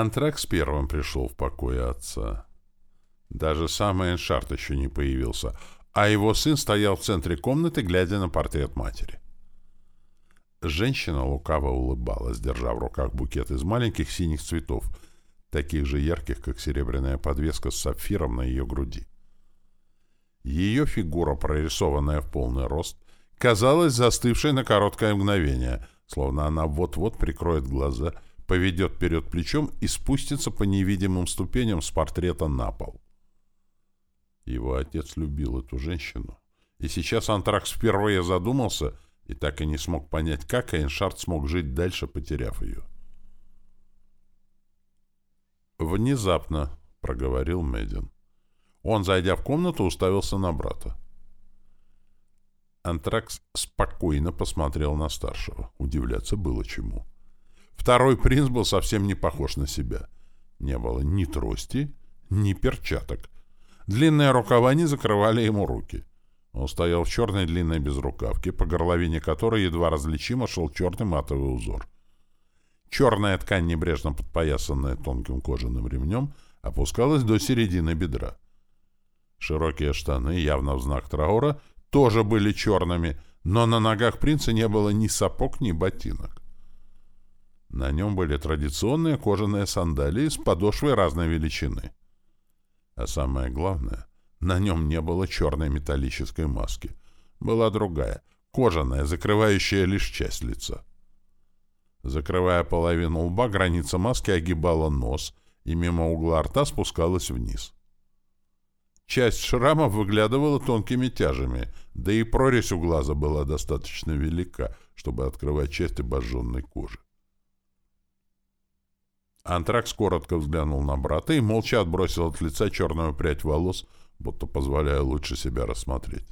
Антракс первым пришел в покой отца. Даже сам Эйншард еще не появился, а его сын стоял в центре комнаты, глядя на портрет матери. Женщина лукаво улыбалась, держа в руках букет из маленьких синих цветов, таких же ярких, как серебряная подвеска с сапфиром на ее груди. Ее фигура, прорисованная в полный рост, казалась застывшей на короткое мгновение, словно она вот-вот прикроет глаза — поведет вперед плечом и спустится по невидимым ступеням с портрета на пол. Его отец любил эту женщину. И сейчас Антракс впервые задумался и так и не смог понять, как Эйншард смог жить дальше, потеряв ее. «Внезапно», — проговорил Мэддин. Он, зайдя в комнату, уставился на брата. Антракс спокойно посмотрел на старшего. Удивляться было чему. Второй принц был совсем не похож на себя. Не было ни трости, ни перчаток. Длинные рукава не закрывали ему руки. Он стоял в черной длинной безрукавке, по горловине которой едва различимо шел черный матовый узор. Черная ткань, небрежно подпоясанная тонким кожаным ремнем, опускалась до середины бедра. Широкие штаны, явно в знак траура, тоже были черными, но на ногах принца не было ни сапог, ни ботинок. На нем были традиционные кожаные сандалии с подошвой разной величины. А самое главное, на нем не было черной металлической маски. Была другая, кожаная, закрывающая лишь часть лица. Закрывая половину лба, граница маски огибала нос, и мимо угла рта спускалась вниз. Часть шрама выглядывала тонкими тяжами, да и прорезь у глаза была достаточно велика, чтобы открывать часть обожженной кожи. Антракс коротко взглянул на брата и молча отбросил от лица черную прядь волос, будто позволяя лучше себя рассмотреть.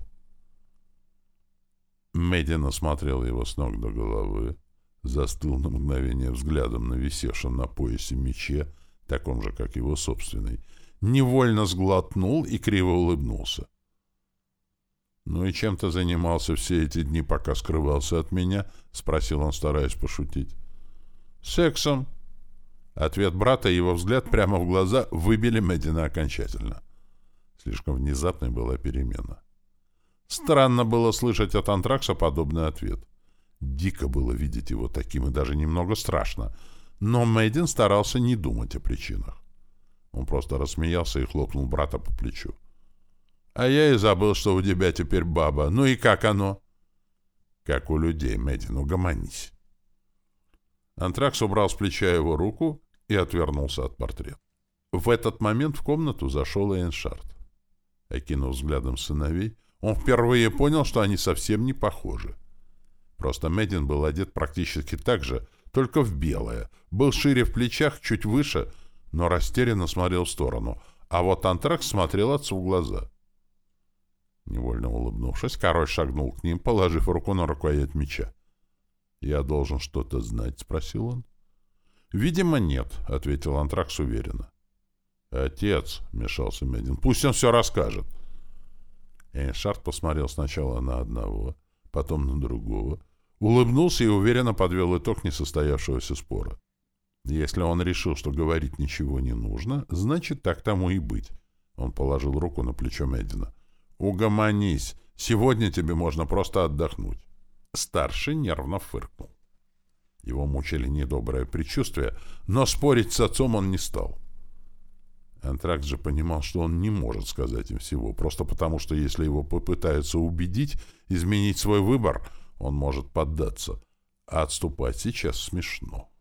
Медленно смотрел его с ног до головы, застыл на мгновение взглядом на висевшем на поясе мече, таком же, как его собственный, невольно сглотнул и криво улыбнулся. «Ну и чем ты занимался все эти дни, пока скрывался от меня?» — спросил он, стараясь пошутить. «Сексом», Ответ брата и его взгляд прямо в глаза выбили Медина окончательно. Слишком внезапной была перемена. Странно было слышать от Антракса подобный ответ. Дико было видеть его таким и даже немного страшно. Но Мэддин старался не думать о причинах. Он просто рассмеялся и хлопнул брата по плечу. «А я и забыл, что у тебя теперь баба. Ну и как оно?» «Как у людей, Мэддин, угомонись». Антракс убрал с плеча его руку и отвернулся от портрета. В этот момент в комнату зашел Эйншард. Окинув взглядом сыновей, он впервые понял, что они совсем не похожи. Просто Медин был одет практически так же, только в белое, был шире в плечах, чуть выше, но растерянно смотрел в сторону, а вот Антракс смотрел отцу в глаза. Невольно улыбнувшись, король шагнул к ним, положив руку на рукоять меча. «Я должен что-то знать?» — спросил он. «Видимо, нет», — ответил Антракс уверенно. «Отец», — вмешался Медин, — «пусть он все расскажет». Эйншард посмотрел сначала на одного, потом на другого, улыбнулся и уверенно подвел итог несостоявшегося спора. Если он решил, что говорить ничего не нужно, значит, так тому и быть. Он положил руку на плечо Медина. «Угомонись! Сегодня тебе можно просто отдохнуть». Старший нервно фыркнул. Его мучили недоброе предчувствие, но спорить с отцом он не стал. Антракт же понимал, что он не может сказать им всего, просто потому что если его попытаются убедить, изменить свой выбор, он может поддаться, а отступать сейчас смешно.